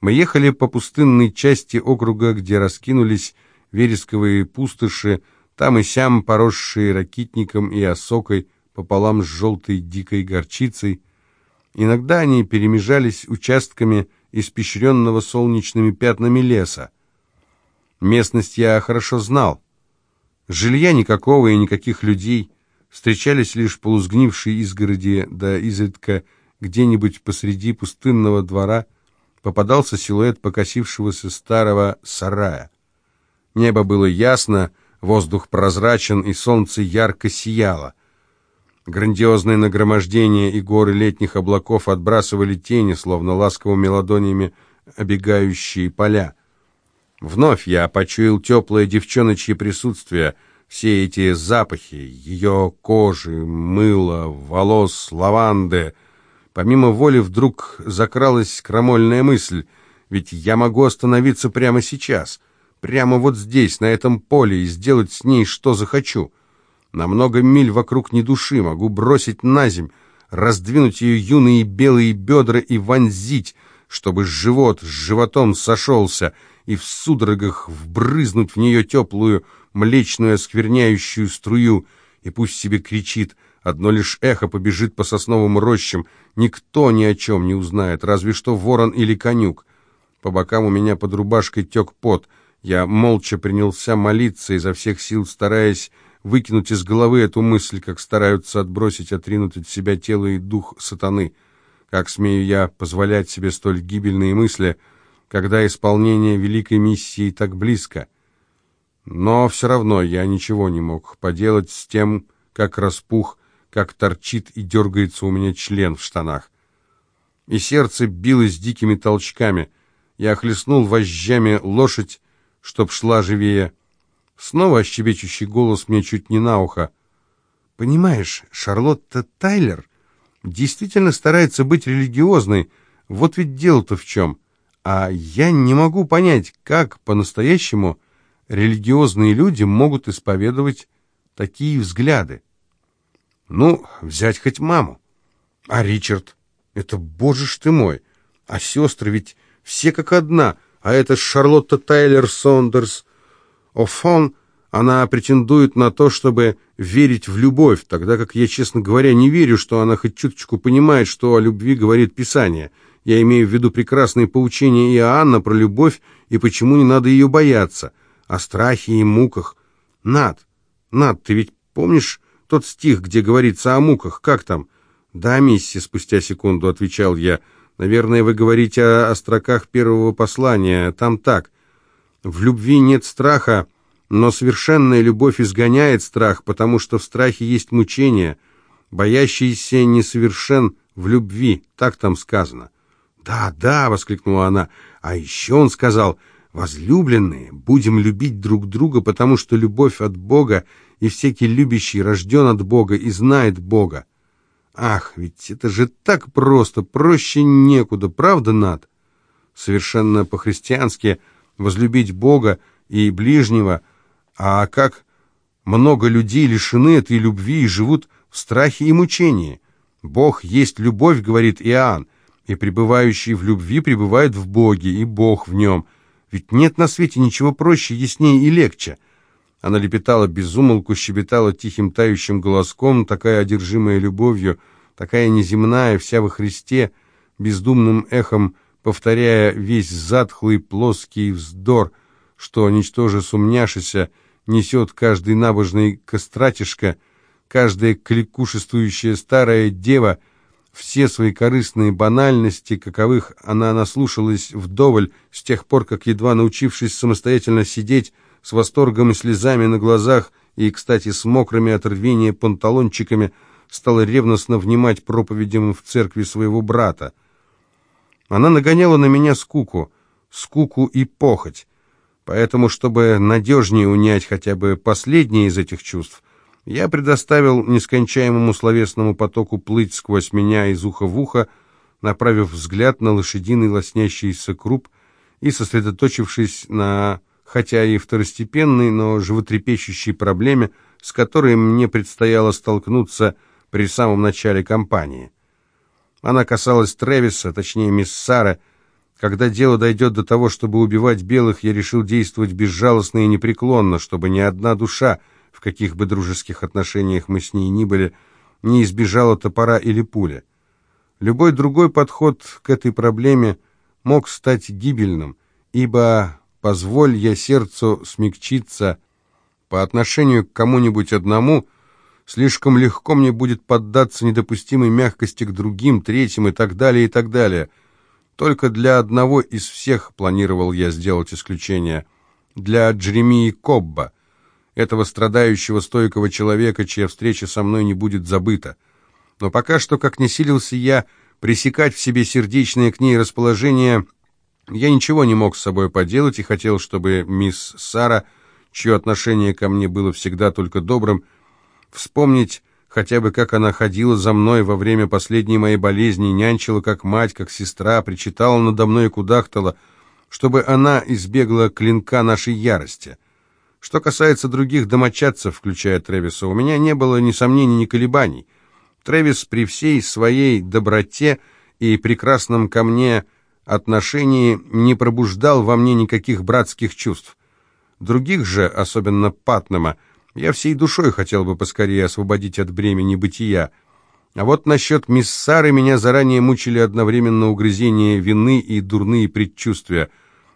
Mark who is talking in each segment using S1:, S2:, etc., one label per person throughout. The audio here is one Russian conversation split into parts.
S1: Мы ехали по пустынной части округа, где раскинулись вересковые пустоши, там и сям поросшие ракитником и осокой, пополам с желтой дикой горчицей. Иногда они перемежались участками испещренного солнечными пятнами леса. Местность я хорошо знал. Жилья никакого и никаких людей. Встречались лишь полузгнившие изгороди, да изредка где-нибудь посреди пустынного двора попадался силуэт покосившегося старого сарая. Небо было ясно, воздух прозрачен, и солнце ярко сияло. Грандиозное нагромождение и горы летних облаков отбрасывали тени, словно ласковыми ладонями обегающие поля. Вновь я почуял теплое девчоночье присутствие, все эти запахи, ее кожи, мыла, волос, лаванды. Помимо воли вдруг закралась крамольная мысль, ведь я могу остановиться прямо сейчас, прямо вот здесь, на этом поле, и сделать с ней что захочу. На много миль вокруг ни души могу бросить на земь, раздвинуть ее юные белые бедра и вонзить, чтобы живот с животом сошелся, и в судорогах вбрызнуть в нее теплую, млечную, оскверняющую струю, и пусть себе кричит, одно лишь эхо побежит по сосновым рощам, никто ни о чем не узнает, разве что ворон или конюк. По бокам у меня под рубашкой тек пот, я молча принялся молиться, изо всех сил стараясь выкинуть из головы эту мысль, как стараются отбросить, отринуть от себя тело и дух сатаны. Как смею я позволять себе столь гибельные мысли, когда исполнение великой миссии так близко? Но все равно я ничего не мог поделать с тем, как распух, как торчит и дергается у меня член в штанах. И сердце билось дикими толчками. Я хлестнул вожжами лошадь, чтоб шла живее. Снова щебечущий голос мне чуть не на ухо. «Понимаешь, Шарлотта Тайлер действительно старается быть религиозной. Вот ведь дело-то в чем. А я не могу понять, как по-настоящему религиозные люди могут исповедовать такие взгляды. Ну, взять хоть маму. А Ричард? Это, боже ж ты мой! А сестры ведь все как одна, а это Шарлотта Тайлер Сондерс, Офон, она претендует на то, чтобы верить в любовь, тогда как я, честно говоря, не верю, что она хоть чуточку понимает, что о любви говорит Писание. Я имею в виду прекрасные поучения Иоанна про любовь и почему не надо ее бояться, о страхе и муках. Над, Над, ты ведь помнишь тот стих, где говорится о муках? Как там? Да, миссис, спустя секунду отвечал я. Наверное, вы говорите о, о строках первого послания. Там так. В любви нет страха, но совершенная любовь изгоняет страх, потому что в страхе есть мучение. Боящийся несовершен в любви, так там сказано. «Да, да!» — воскликнула она. «А еще он сказал, возлюбленные, будем любить друг друга, потому что любовь от Бога, и всякий любящий рожден от Бога и знает Бога». Ах, ведь это же так просто, проще некуда, правда, Над? Совершенно по-христиански – возлюбить Бога и ближнего, а как много людей лишены этой любви и живут в страхе и мучении. Бог есть любовь, говорит Иоанн, и пребывающий в любви пребывает в Боге, и Бог в нем. Ведь нет на свете ничего проще, яснее и легче. Она лепетала безумолку, щебетала тихим тающим голоском, такая одержимая любовью, такая неземная, вся во Христе, бездумным эхом повторяя весь затхлый плоский вздор, что, ничтоже сумняшися, несет каждый набожный костратишка, каждая кликушествующая старая дева, все свои корыстные банальности, каковых она наслушалась вдоволь с тех пор, как, едва научившись самостоятельно сидеть, с восторгом и слезами на глазах и, кстати, с мокрыми от рвения панталончиками, стала ревностно внимать проповедям в церкви своего брата. Она нагоняла на меня скуку, скуку и похоть. Поэтому, чтобы надежнее унять хотя бы последнее из этих чувств, я предоставил нескончаемому словесному потоку плыть сквозь меня из уха в ухо, направив взгляд на лошадиный лоснящийся круп и сосредоточившись на, хотя и второстепенной, но животрепещущей проблеме, с которой мне предстояло столкнуться при самом начале кампании. Она касалась Тревиса, точнее мисс Сара, Когда дело дойдет до того, чтобы убивать белых, я решил действовать безжалостно и непреклонно, чтобы ни одна душа, в каких бы дружеских отношениях мы с ней ни были, не избежала топора или пуля. Любой другой подход к этой проблеме мог стать гибельным, ибо, позволь я сердцу смягчиться по отношению к кому-нибудь одному, слишком легко мне будет поддаться недопустимой мягкости к другим, третьим и так далее, и так далее — только для одного из всех планировал я сделать исключение. Для Джеремии Кобба, этого страдающего стойкого человека, чья встреча со мной не будет забыта. Но пока что, как не силился я пресекать в себе сердечное к ней расположение, я ничего не мог с собой поделать и хотел, чтобы мисс Сара, чье отношение ко мне было всегда только добрым, вспомнить хотя бы как она ходила за мной во время последней моей болезни, нянчила как мать, как сестра, причитала надо мной и кудахтала, чтобы она избегла клинка нашей ярости. Что касается других домочадцев, включая Тревиса, у меня не было ни сомнений, ни колебаний. Тревис при всей своей доброте и прекрасном ко мне отношении не пробуждал во мне никаких братских чувств. Других же, особенно Патнема, я всей душой хотел бы поскорее освободить от бремени бытия. А вот насчет мисс Сары меня заранее мучили одновременно угрызения вины и дурные предчувствия.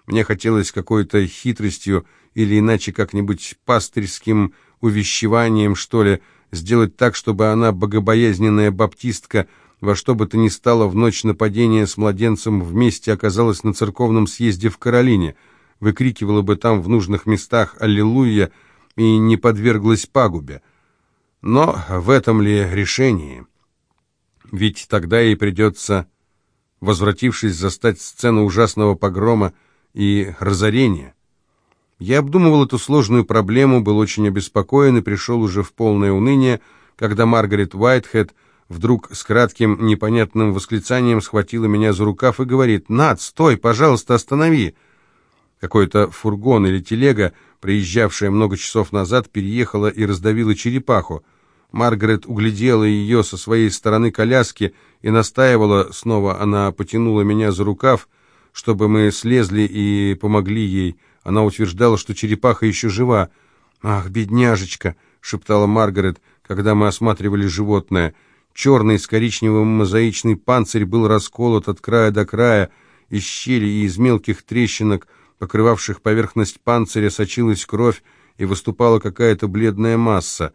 S1: Мне хотелось какой-то хитростью или иначе как-нибудь пастырским увещеванием, что ли, сделать так, чтобы она, богобоязненная баптистка, во что бы то ни стало в ночь нападения с младенцем вместе оказалась на церковном съезде в Каролине, выкрикивала бы там в нужных местах «Аллилуйя!» и не подверглась пагубе. Но в этом ли решении? Ведь тогда ей придется, возвратившись, застать сцену ужасного погрома и разорения. Я обдумывал эту сложную проблему, был очень обеспокоен и пришел уже в полное уныние, когда Маргарет Уайтхед вдруг с кратким непонятным восклицанием схватила меня за рукав и говорит «Над, стой, пожалуйста, останови!» Какой-то фургон или телега приезжавшая много часов назад, переехала и раздавила черепаху. Маргарет углядела ее со своей стороны коляски и настаивала, снова она потянула меня за рукав, чтобы мы слезли и помогли ей. Она утверждала, что черепаха еще жива. «Ах, бедняжечка!» — шептала Маргарет, когда мы осматривали животное. Черный с коричневым мозаичный панцирь был расколот от края до края, из щели и из мелких трещинок — покрывавших поверхность панциря, сочилась кровь и выступала какая-то бледная масса.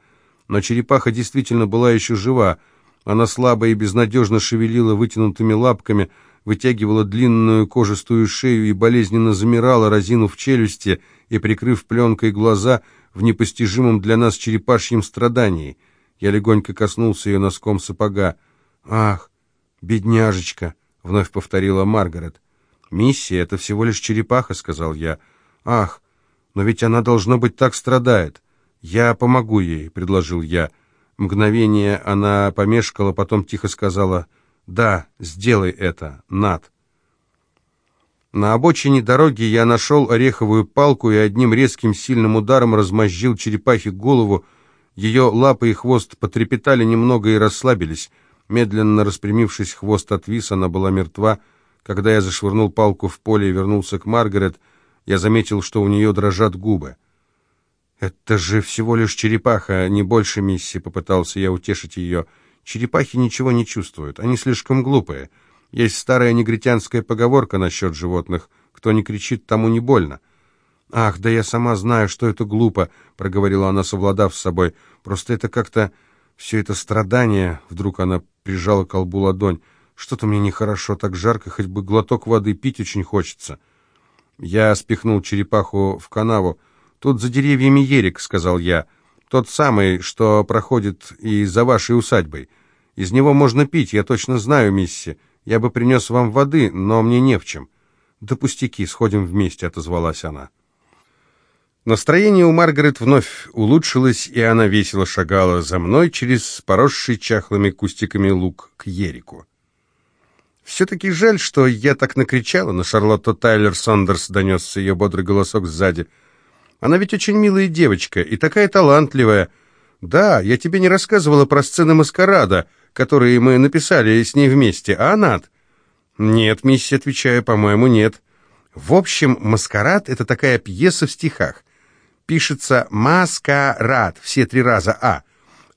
S1: Но черепаха действительно была еще жива. Она слабо и безнадежно шевелила вытянутыми лапками, вытягивала длинную кожистую шею и болезненно замирала, разинув челюсти и прикрыв пленкой глаза в непостижимом для нас черепашьем страдании. Я легонько коснулся ее носком сапога. «Ах, бедняжечка!» — вновь повторила Маргарет. «Миссия — это всего лишь черепаха», — сказал я. «Ах, но ведь она, должно быть, так страдает». «Я помогу ей», — предложил я. Мгновение она помешкала, потом тихо сказала «Да, сделай это, Над». На обочине дороги я нашел ореховую палку и одним резким сильным ударом размозжил черепахе голову. Ее лапы и хвост потрепетали немного и расслабились. Медленно распрямившись, хвост отвис, она была мертва. Когда я зашвырнул палку в поле и вернулся к Маргарет, я заметил, что у нее дрожат губы. «Это же всего лишь черепаха, не больше миссии», — попытался я утешить ее. «Черепахи ничего не чувствуют, они слишком глупые. Есть старая негритянская поговорка насчет животных. Кто не кричит, тому не больно». «Ах, да я сама знаю, что это глупо», — проговорила она, совладав с собой. «Просто это как-то... все это страдание...» Вдруг она прижала к колбу ладонь. Что-то мне нехорошо, так жарко, хоть бы глоток воды пить очень хочется. Я спихнул черепаху в канаву. «Тут за деревьями ерик», — сказал я. «Тот самый, что проходит и за вашей усадьбой. Из него можно пить, я точно знаю, мисси. Я бы принес вам воды, но мне не в чем». «Да пустяки, сходим вместе», — отозвалась она. Настроение у Маргарет вновь улучшилось, и она весело шагала за мной через поросший чахлыми кустиками луг к Ерику. «Все-таки жаль, что я так накричала на Шарлотту Тайлер Сондерс», — донесся ее бодрый голосок сзади. «Она ведь очень милая девочка и такая талантливая. Да, я тебе не рассказывала про сцены маскарада, которые мы написали с ней вместе, а Анат?» «Нет, миссис, отвечаю, по-моему, нет». В общем, «Маскарад» — это такая пьеса в стихах. Пишется «Маскарад», все три раза «а».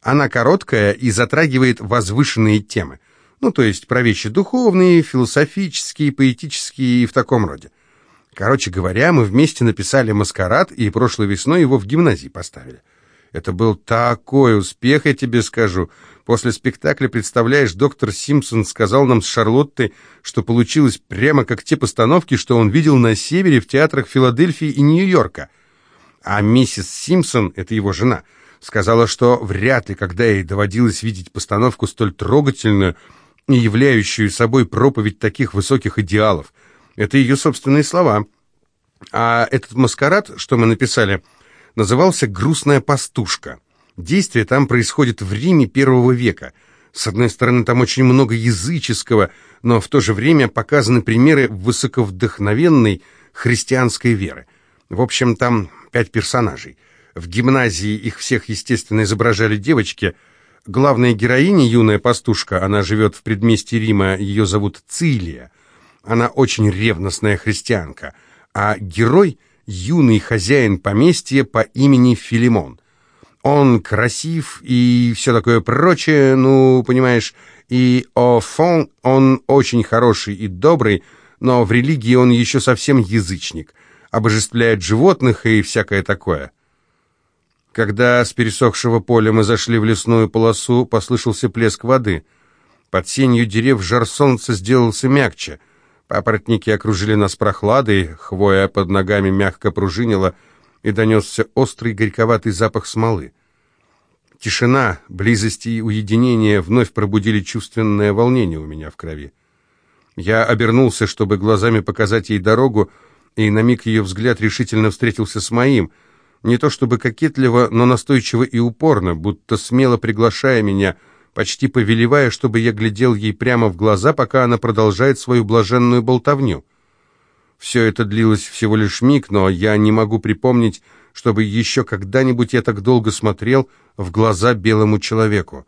S1: Она короткая и затрагивает возвышенные темы. Ну, то есть про вещи духовные, философические, поэтические и в таком роде. Короче говоря, мы вместе написали «Маскарад» и прошлой весной его в гимназии поставили. Это был такой успех, я тебе скажу. После спектакля, представляешь, доктор Симпсон сказал нам с Шарлоттой, что получилось прямо как те постановки, что он видел на севере в театрах Филадельфии и Нью-Йорка. А миссис Симпсон, это его жена, сказала, что вряд ли, когда ей доводилось видеть постановку столь трогательную и являющую собой проповедь таких высоких идеалов. Это ее собственные слова. А этот маскарад, что мы написали назывался «Грустная пастушка». Действие там происходит в Риме первого века. С одной стороны, там очень много языческого, но в то же время показаны примеры высоковдохновенной христианской веры. В общем, там пять персонажей. В гимназии их всех, естественно, изображали девочки. Главная героиня, юная пастушка, она живет в предместье Рима, ее зовут Цилия. Она очень ревностная христианка. А герой юный хозяин поместья по имени Филимон. Он красив и все такое прочее, ну, понимаешь, и о фон он очень хороший и добрый, но в религии он еще совсем язычник, обожествляет животных и всякое такое. Когда с пересохшего поля мы зашли в лесную полосу, послышался плеск воды. Под сенью дерев жар солнца сделался мягче. Папоротники окружили нас прохладой, хвоя под ногами мягко пружинила, и донесся острый горьковатый запах смолы. Тишина, близость и уединение вновь пробудили чувственное волнение у меня в крови. Я обернулся, чтобы глазами показать ей дорогу, и на миг ее взгляд решительно встретился с моим, не то чтобы кокетливо, но настойчиво и упорно, будто смело приглашая меня — почти повелевая, чтобы я глядел ей прямо в глаза, пока она продолжает свою блаженную болтовню. Все это длилось всего лишь миг, но я не могу припомнить, чтобы еще когда-нибудь я так долго смотрел в глаза белому человеку.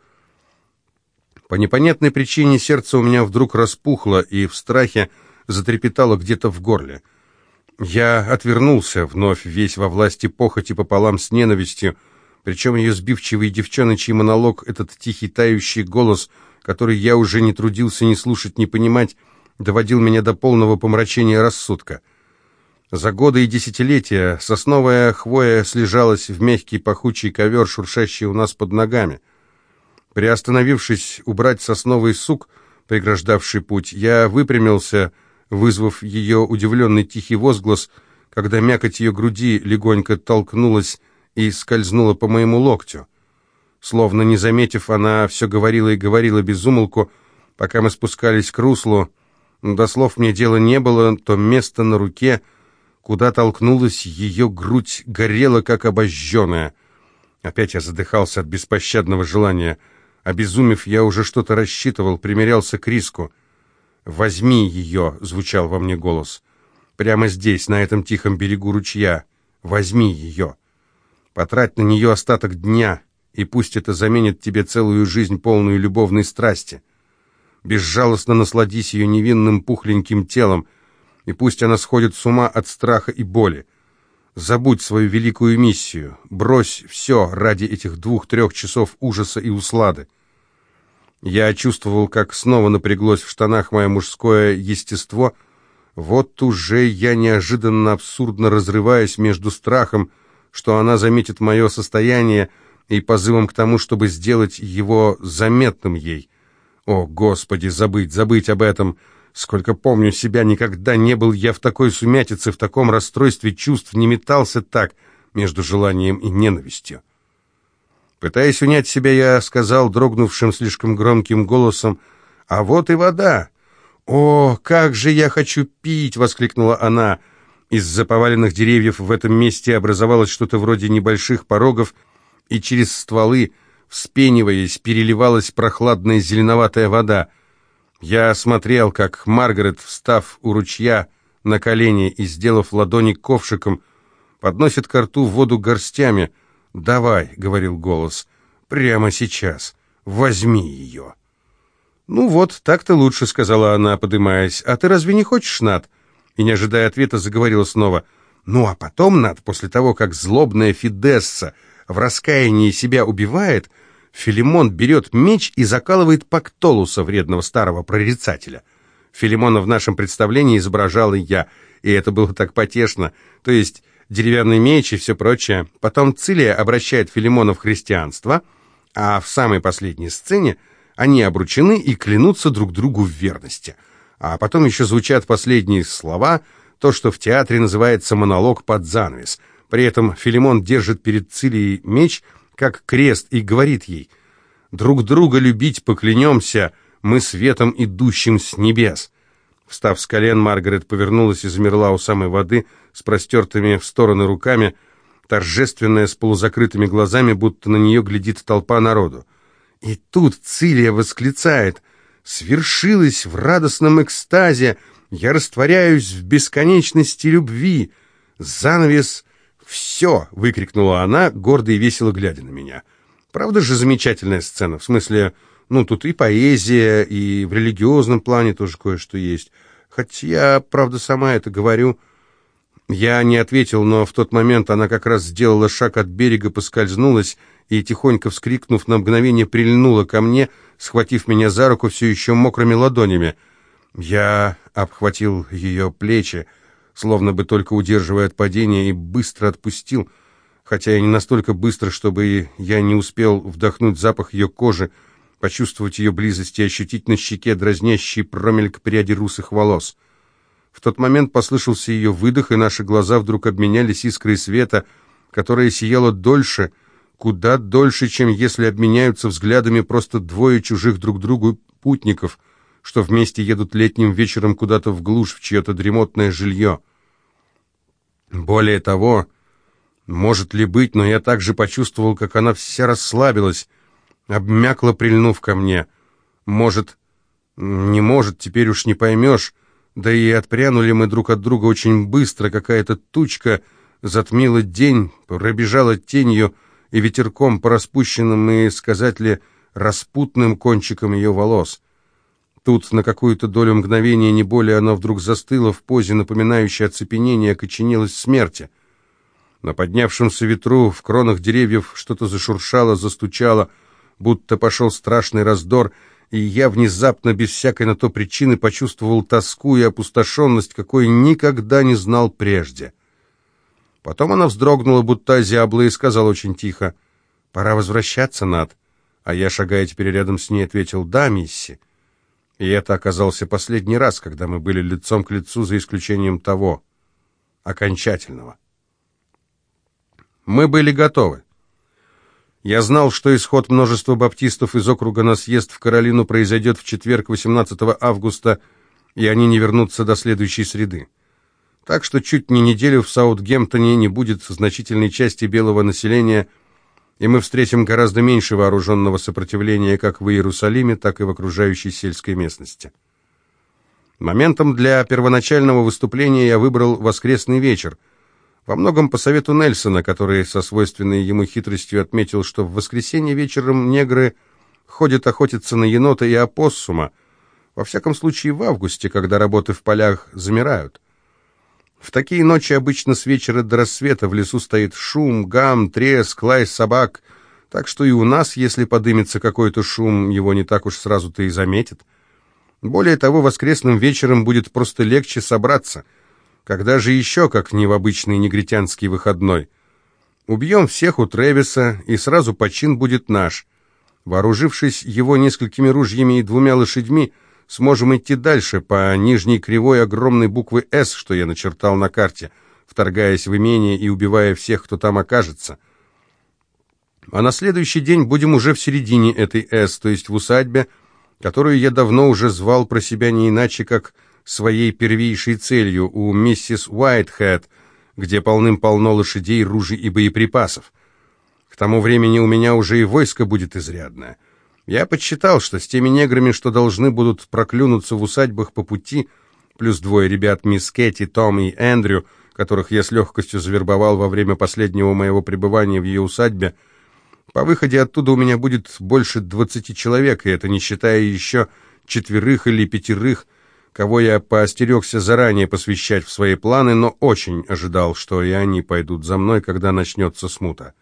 S1: По непонятной причине сердце у меня вдруг распухло и в страхе затрепетало где-то в горле. Я отвернулся, вновь весь во власти похоти пополам с ненавистью, причем ее сбивчивый девчоночий монолог, этот тихий тающий голос, который я уже не трудился ни слушать, ни понимать, доводил меня до полного помрачения рассудка. За годы и десятилетия сосновая хвоя слежалась в мягкий пахучий ковер, шуршащий у нас под ногами. Приостановившись убрать сосновый сук, преграждавший путь, я выпрямился, вызвав ее удивленный тихий возглас, когда мякоть ее груди легонько толкнулась и скользнула по моему локтю. Словно не заметив, она все говорила и говорила без умолку, пока мы спускались к руслу. До слов мне дела не было, то место на руке, куда толкнулась ее грудь, горело, как обожженная. Опять я задыхался от беспощадного желания. Обезумев, я уже что-то рассчитывал, примерялся к риску. «Возьми ее!» — звучал во мне голос. «Прямо здесь, на этом тихом берегу ручья. Возьми ее!» Потрать на нее остаток дня, и пусть это заменит тебе целую жизнь, полную любовной страсти. Безжалостно насладись ее невинным пухленьким телом, и пусть она сходит с ума от страха и боли. Забудь свою великую миссию, брось все ради этих двух-трех часов ужаса и услады. Я чувствовал, как снова напряглось в штанах мое мужское естество. Вот уже я неожиданно абсурдно разрываюсь между страхом что она заметит мое состояние и позывом к тому, чтобы сделать его заметным ей. О, Господи, забыть, забыть об этом! Сколько помню себя, никогда не был я в такой сумятице, в таком расстройстве чувств, не метался так между желанием и ненавистью. Пытаясь унять себя, я сказал дрогнувшим слишком громким голосом, «А вот и вода!» «О, как же я хочу пить!» — воскликнула она — из-за поваленных деревьев в этом месте образовалось что-то вроде небольших порогов, и через стволы, вспениваясь, переливалась прохладная зеленоватая вода. Я смотрел, как Маргарет, встав у ручья на колени и сделав ладони ковшиком, подносит ко рту воду горстями. «Давай», — говорил голос, — «прямо сейчас. Возьми ее». «Ну вот, так-то лучше», — сказала она, подымаясь. «А ты разве не хочешь, Над?» И, не ожидая ответа, заговорила снова. «Ну, а потом, Над, после того, как злобная Фидесса в раскаянии себя убивает, Филимон берет меч и закалывает Пактолуса, вредного старого прорицателя. Филимона в нашем представлении изображала я, и это было так потешно. То есть деревянный меч и все прочее. Потом Цилия обращает Филимона в христианство, а в самой последней сцене они обручены и клянутся друг другу в верности. А потом еще звучат последние слова, то, что в театре называется монолог под занавес. При этом Филимон держит перед Цилией меч, как крест, и говорит ей «Друг друга любить поклянемся, мы светом, идущим с небес». Встав с колен, Маргарет повернулась и замерла у самой воды с простертыми в стороны руками, торжественная, с полузакрытыми глазами, будто на нее глядит толпа народу. И тут Цилия восклицает «Свершилось в радостном экстазе! Я растворяюсь в бесконечности любви! Занавес «Все!» — выкрикнула она, гордо и весело глядя на меня. Правда же замечательная сцена, в смысле, ну, тут и поэзия, и в религиозном плане тоже кое-что есть. Хоть я, правда, сама это говорю. Я не ответил, но в тот момент она как раз сделала шаг от берега, поскользнулась и, тихонько вскрикнув, на мгновение прильнула ко мне, схватив меня за руку все еще мокрыми ладонями. Я обхватил ее плечи, словно бы только удерживая от падения, и быстро отпустил, хотя и не настолько быстро, чтобы я не успел вдохнуть запах ее кожи, почувствовать ее близость и ощутить на щеке дразнящий промельк пряди русых волос. В тот момент послышался ее выдох, и наши глаза вдруг обменялись искрой света, которая сияла дольше, куда дольше, чем если обменяются взглядами просто двое чужих друг другу путников — что вместе едут летним вечером куда-то в глушь, в чье-то дремотное жилье. Более того, может ли быть, но я также почувствовал, как она вся расслабилась, обмякла, прильнув ко мне. Может, не может, теперь уж не поймешь, да и отпрянули мы друг от друга очень быстро, какая-то тучка затмила день, пробежала тенью и ветерком по распущенным и, сказать ли, распутным кончикам ее волос. Тут на какую-то долю мгновения, не более, она вдруг застыла в позе, напоминающей оцепенение, окоченелась смерти. На поднявшемся ветру в кронах деревьев что-то зашуршало, застучало, будто пошел страшный раздор, и я внезапно, без всякой на то причины, почувствовал тоску и опустошенность, какой никогда не знал прежде. Потом она вздрогнула, будто озябла, и сказала очень тихо, «Пора возвращаться, Над». А я, шагая теперь рядом с ней, ответил, «Да, мисси». И это оказался последний раз, когда мы были лицом к лицу, за исключением того, окончательного. Мы были готовы. Я знал, что исход множества баптистов из округа на съезд в Каролину произойдет в четверг, 18 августа, и они не вернутся до следующей среды. Так что чуть не неделю в Саутгемптоне не будет значительной части белого населения – и мы встретим гораздо меньше вооруженного сопротивления как в Иерусалиме, так и в окружающей сельской местности. Моментом для первоначального выступления я выбрал воскресный вечер, во многом по совету Нельсона, который со свойственной ему хитростью отметил, что в воскресенье вечером негры ходят охотиться на енота и опоссума, во всяком случае в августе, когда работы в полях замирают. В такие ночи обычно с вечера до рассвета в лесу стоит шум, гам, треск, лай собак, так что и у нас, если подымется какой-то шум, его не так уж сразу-то и заметят. Более того, воскресным вечером будет просто легче собраться. Когда же еще, как не в обычный негритянский выходной? Убьем всех у Тревиса, и сразу почин будет наш. Вооружившись его несколькими ружьями и двумя лошадьми, сможем идти дальше по нижней кривой огромной буквы «С», что я начертал на карте, вторгаясь в имение и убивая всех, кто там окажется. А на следующий день будем уже в середине этой «С», то есть в усадьбе, которую я давно уже звал про себя не иначе, как своей первейшей целью у миссис Уайтхед, где полным-полно лошадей, ружей и боеприпасов. К тому времени у меня уже и войско будет изрядное — я подсчитал, что с теми неграми, что должны будут проклюнуться в усадьбах по пути, плюс двое ребят, мисс Кэти, Том и Эндрю, которых я с легкостью завербовал во время последнего моего пребывания в ее усадьбе, по выходе оттуда у меня будет больше двадцати человек, и это не считая еще четверых или пятерых, кого я поостерегся заранее посвящать в свои планы, но очень ожидал, что и они пойдут за мной, когда начнется смута.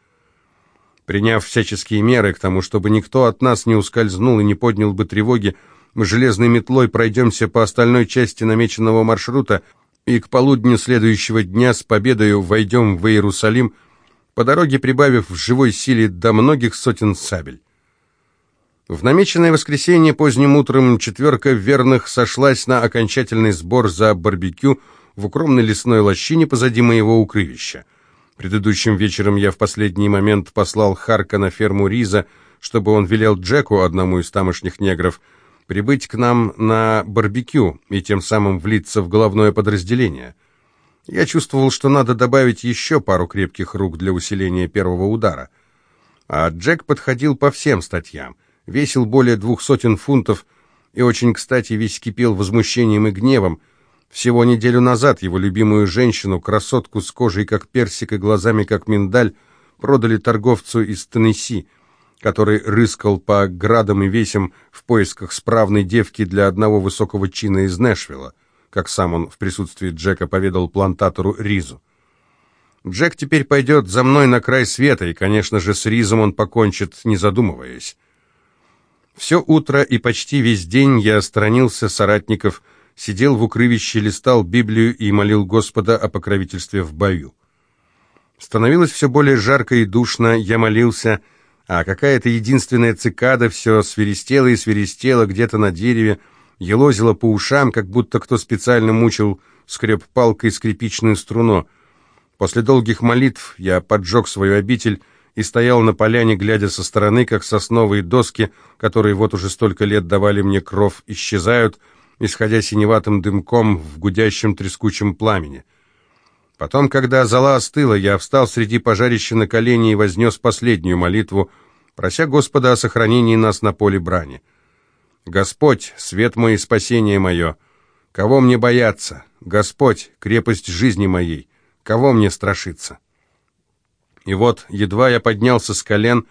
S1: Приняв всяческие меры к тому, чтобы никто от нас не ускользнул и не поднял бы тревоги, мы железной метлой пройдемся по остальной части намеченного маршрута и к полудню следующего дня с победою войдем в Иерусалим, по дороге прибавив в живой силе до многих сотен сабель. В намеченное воскресенье поздним утром четверка верных сошлась на окончательный сбор за барбекю в укромной лесной лощине позади моего укрывища. Предыдущим вечером я в последний момент послал Харка на ферму Риза, чтобы он велел Джеку, одному из тамошних негров, прибыть к нам на барбекю и тем самым влиться в головное подразделение. Я чувствовал, что надо добавить еще пару крепких рук для усиления первого удара. А Джек подходил по всем статьям — весил более двух сотен фунтов и очень, кстати, весь кипел возмущением и гневом. Всего неделю назад его любимую женщину, красотку с кожей как персик и глазами как миндаль, продали торговцу из Теннесси, который рыскал по градам и весям в поисках справной девки для одного высокого чина из Нэшвилла, как сам он в присутствии Джека поведал плантатору Ризу. Джек теперь пойдет за мной на край света, и, конечно же, с Ризом он покончит, не задумываясь. Все утро и почти весь день я сторонился соратников, сидел в укрывище, листал Библию и молил Господа о покровительстве в бою. Становилось все более жарко и душно, я молился, а какая-то единственная цикада все свиристела и свиристела где-то на дереве, елозила по ушам, как будто кто специально мучил, скреб палкой скрипичную струну. После долгих молитв я поджег свою обитель, и стоял на поляне, глядя со стороны, как сосновые доски, которые вот уже столько лет давали мне кров, исчезают, исходя синеватым дымком в гудящем трескучем пламени. Потом, когда зола остыла, я встал среди пожарища на колени и вознес последнюю молитву, прося Господа о сохранении нас на поле брани. «Господь, свет мой и спасение мое! Кого мне бояться? Господь, крепость жизни моей! Кого мне страшиться?» И вот, едва я поднялся с колен,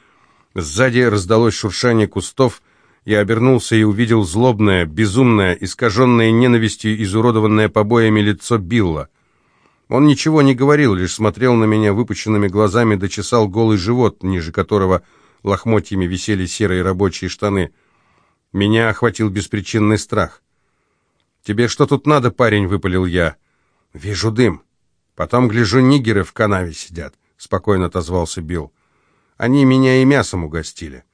S1: сзади раздалось шуршание кустов, я обернулся и увидел злобное, безумное, искаженное ненавистью, изуродованное побоями лицо Билла. Он ничего не говорил, лишь смотрел на меня выпученными глазами, дочесал голый живот, ниже которого лохмотьями висели серые рабочие штаны. Меня охватил беспричинный страх. «Тебе что тут надо, парень?» — выпалил я. «Вижу дым. Потом, гляжу, нигеры в канаве сидят. — спокойно отозвался Билл. «Они меня и мясом угостили.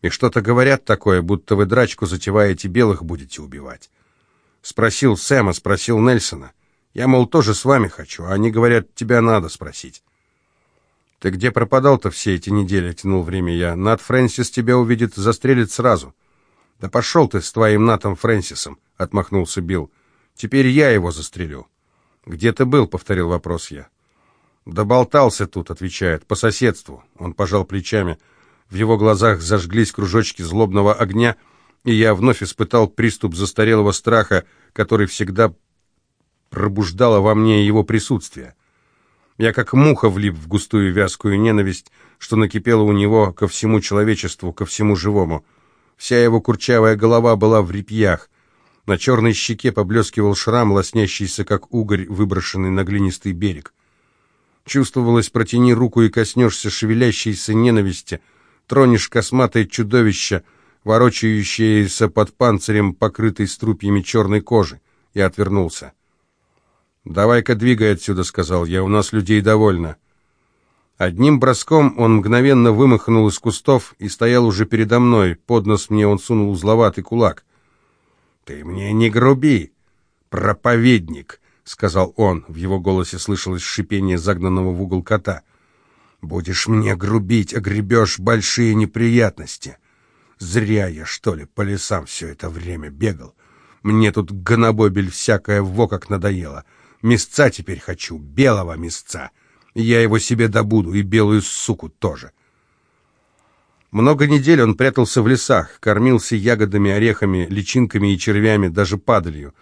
S1: И что-то говорят такое, будто вы драчку затеваете, белых будете убивать». Спросил Сэма, спросил Нельсона. Я, мол, тоже с вами хочу, а они говорят, тебя надо спросить. «Ты где пропадал-то все эти недели?» — тянул время я. «Нат Фрэнсис тебя увидит, застрелит сразу». «Да пошел ты с твоим Натом Фрэнсисом!» — отмахнулся Билл. «Теперь я его застрелю». «Где ты был?» — повторил вопрос я. «Доболтался тут», — отвечает, — «по соседству». Он пожал плечами. В его глазах зажглись кружочки злобного огня, и я вновь испытал приступ застарелого страха, который всегда пробуждало во мне его присутствие. Я как муха влип в густую вязкую ненависть, что накипела у него ко всему человечеству, ко всему живому. Вся его курчавая голова была в репьях. На черной щеке поблескивал шрам, лоснящийся, как угорь, выброшенный на глинистый берег. Чувствовалось, протяни руку и коснешься шевелящейся ненависти, тронешь косматое чудовище, ворочающееся под панцирем, покрытой струпьями черной кожи. Я отвернулся. «Давай-ка двигай отсюда», — сказал я, — «у нас людей довольно». Одним броском он мгновенно вымахнул из кустов и стоял уже передо мной. Под нос мне он сунул узловатый кулак. «Ты мне не груби, проповедник!» — сказал он. В его голосе слышалось шипение загнанного в угол кота. «Будешь мне грубить, огребешь большие неприятности. Зря я, что ли, по лесам все это время бегал. Мне тут гонобобель всякое во как надоело. Места теперь хочу, белого места. Я его себе добуду, и белую суку тоже». Много недель он прятался в лесах, кормился ягодами, орехами, личинками и червями, даже падалью.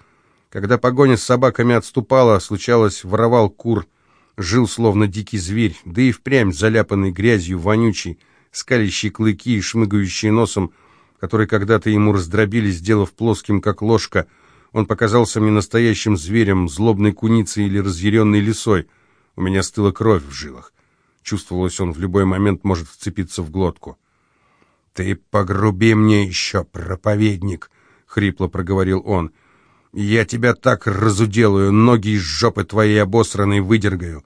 S1: Когда погоня с собаками отступала, случалось, воровал кур, жил словно дикий зверь, да и впрямь заляпанный грязью, вонючий, скалящий клыки и шмыгающий носом, который когда-то ему раздробили, сделав плоским, как ложка. Он показался мне настоящим зверем, злобной куницей или разъяренной лисой. У меня стыла кровь в жилах. Чувствовалось, он в любой момент может вцепиться в глотку. «Ты погруби мне еще, проповедник!» — хрипло проговорил он. «Я тебя так разуделаю, ноги из жопы твоей обосранной выдергаю.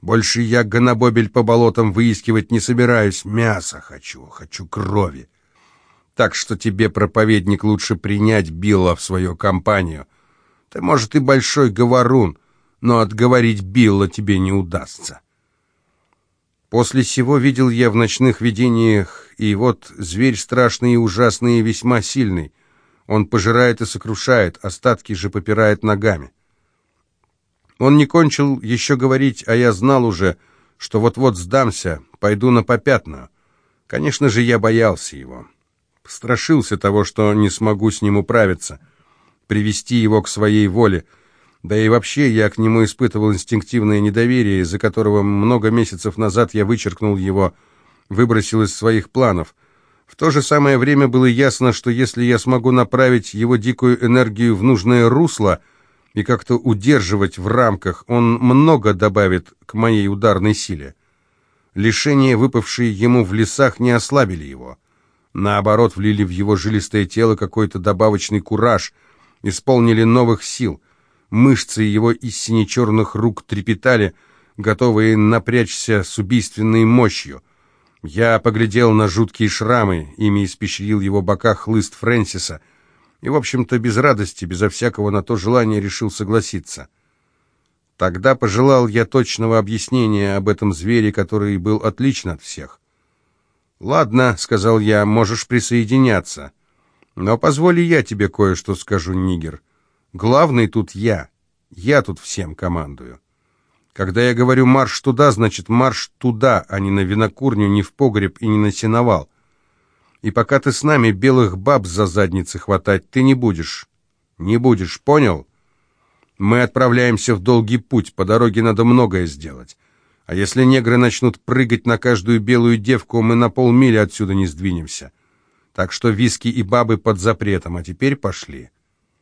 S1: Больше я гонобобель по болотам выискивать не собираюсь. Мясо хочу, хочу крови. Так что тебе, проповедник, лучше принять Билла в свою компанию. Ты, может, и большой говорун, но отговорить Билла тебе не удастся. После сего видел я в ночных видениях, и вот зверь страшный и ужасный и весьма сильный. Он пожирает и сокрушает, остатки же попирает ногами. Он не кончил еще говорить, а я знал уже, что вот-вот сдамся, пойду на попятную. Конечно же, я боялся его. Страшился того, что не смогу с ним управиться, привести его к своей воле. Да и вообще я к нему испытывал инстинктивное недоверие, из-за которого много месяцев назад я вычеркнул его, выбросил из своих планов. В то же самое время было ясно, что если я смогу направить его дикую энергию в нужное русло — и как-то удерживать в рамках, он много добавит к моей ударной силе. Лишения, выпавшие ему в лесах, не ослабили его. Наоборот, влили в его жилистое тело какой-то добавочный кураж, исполнили новых сил. Мышцы его из сине-черных рук трепетали, готовые напрячься с убийственной мощью. Я поглядел на жуткие шрамы, ими испещрил его бока хлыст Фрэнсиса — и, в общем-то, без радости, безо всякого на то желания решил согласиться. Тогда пожелал я точного объяснения об этом звере, который был отличен от всех. «Ладно», — сказал я, — «можешь присоединяться. Но позволь я тебе кое-что скажу, Нигер. Главный тут я. Я тут всем командую. Когда я говорю «марш туда», значит «марш туда», а не на винокурню, не в погреб и не на сеновал. И пока ты с нами белых баб за задницы хватать, ты не будешь. Не будешь, понял? Мы отправляемся в долгий путь, по дороге надо многое сделать. А если негры начнут прыгать на каждую белую девку, мы на полмили отсюда не сдвинемся. Так что виски и бабы под запретом, а теперь пошли».